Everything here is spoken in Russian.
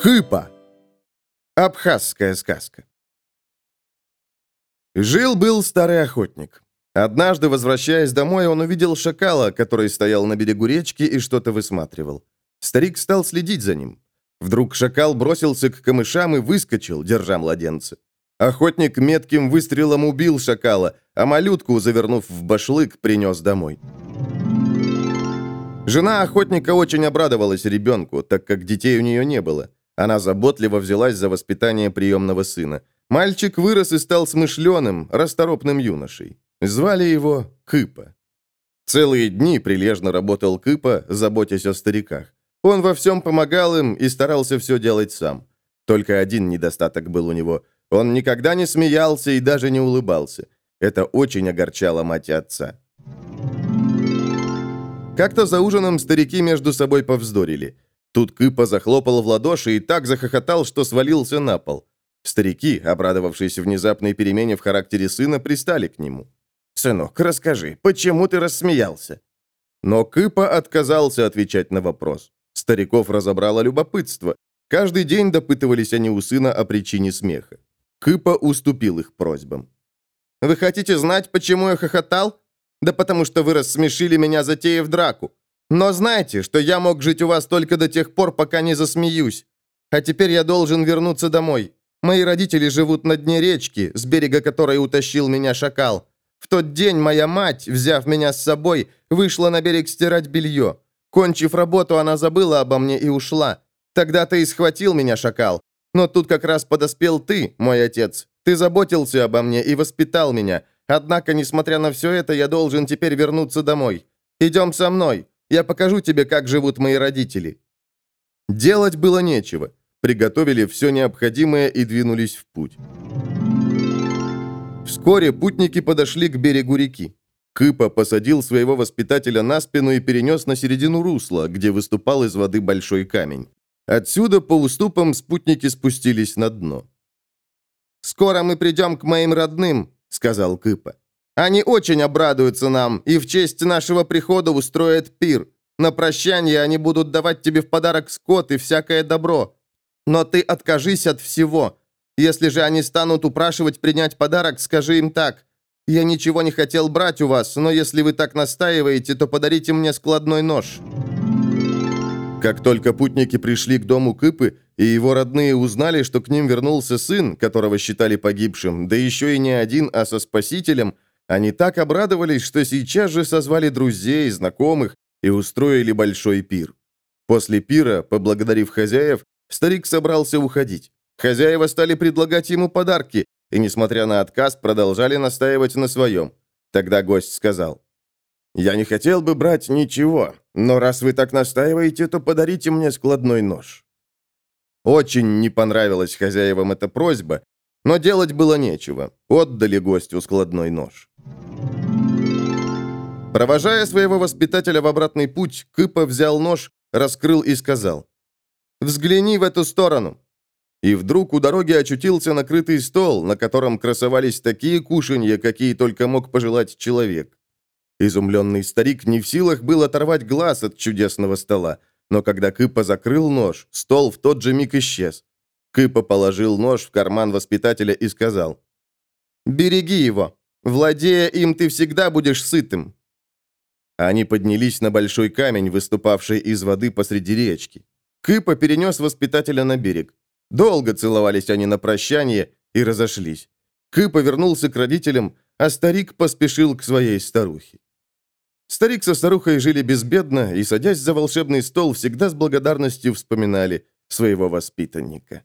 Кыпа. Абхазская сказка. Жил-был старый охотник. Однажды, возвращаясь домой, он увидел шакала, который стоял на берегу речки и что-то высматривал. Старик стал следить за ним. Вдруг шакал бросился к камышам и выскочил, держа младенца. Охотник метким выстрелом убил шакала, а малютку, завернув в башлык, принес домой. Жена охотника очень обрадовалась ребенку, так как детей у нее не было. Она заботливо взялась за воспитание приемного сына. Мальчик вырос и стал смышленым, расторопным юношей. Звали его Кыпа. Целые дни прилежно работал Кыпа, заботясь о стариках. Он во всем помогал им и старался все делать сам. Только один недостаток был у него. Он никогда не смеялся и даже не улыбался. Это очень огорчало мать и отца. Как-то за ужином старики между собой повздорили. Тут Кыпа захлопал в ладоши и так захохотал, что свалился на пол. Старики, обрадовавшись внезапной перемене в характере сына, пристали к нему. «Сынок, расскажи, почему ты рассмеялся?» Но Кыпа отказался отвечать на вопрос. Стариков разобрало любопытство. Каждый день допытывались они у сына о причине смеха. Кыпа уступил их просьбам. «Вы хотите знать, почему я хохотал? Да потому что вы рассмешили меня, затеяв драку. Но знайте, что я мог жить у вас только до тех пор, пока не засмеюсь. А теперь я должен вернуться домой. Мои родители живут на дне речки, с берега которой утащил меня шакал. В тот день моя мать, взяв меня с собой, вышла на берег стирать белье. Кончив работу, она забыла обо мне и ушла. Тогда ты и схватил меня, шакал. Но тут как раз подоспел ты, мой отец. Ты заботился обо мне и воспитал меня. Однако, несмотря на все это, я должен теперь вернуться домой. Идем со мной. Я покажу тебе, как живут мои родители». Делать было нечего. Приготовили все необходимое и двинулись в путь. Вскоре путники подошли к берегу реки. Кыпа посадил своего воспитателя на спину и перенес на середину русла, где выступал из воды большой камень. Отсюда по уступам спутники спустились на дно. «Скоро мы придем к моим родным», — сказал Кыпа. «Они очень обрадуются нам и в честь нашего прихода устроят пир. На прощание они будут давать тебе в подарок скот и всякое добро. Но ты откажись от всего. Если же они станут упрашивать принять подарок, скажи им так. Я ничего не хотел брать у вас, но если вы так настаиваете, то подарите мне складной нож». Как только путники пришли к дому Кыпы, и его родные узнали, что к ним вернулся сын, которого считали погибшим, да еще и не один, а со спасителем, они так обрадовались, что сейчас же созвали друзей, знакомых и устроили большой пир. После пира, поблагодарив хозяев, старик собрался уходить. Хозяева стали предлагать ему подарки, и, несмотря на отказ, продолжали настаивать на своем. Тогда гость сказал, «Я не хотел бы брать ничего, но раз вы так настаиваете, то подарите мне складной нож». Очень не понравилась хозяевам эта просьба, но делать было нечего. Отдали гостю складной нож. Провожая своего воспитателя в обратный путь, Кыпа взял нож, раскрыл и сказал, «Взгляни в эту сторону». И вдруг у дороги очутился накрытый стол, на котором красовались такие кушанья, какие только мог пожелать человек. Изумленный старик не в силах был оторвать глаз от чудесного стола, но когда Кыпа закрыл нож, стол в тот же миг исчез. Кыпа положил нож в карман воспитателя и сказал, «Береги его. Владея им, ты всегда будешь сытым». Они поднялись на большой камень, выступавший из воды посреди речки. Кыпа перенес воспитателя на берег. Долго целовались они на прощание и разошлись. Кы повернулся к родителям, а старик поспешил к своей старухе. Старик со старухой жили безбедно и, садясь за волшебный стол, всегда с благодарностью вспоминали своего воспитанника.